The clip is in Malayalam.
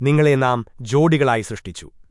നിങ്ങളെ നാം ജോഡികളായി സൃഷ്ടിച്ചു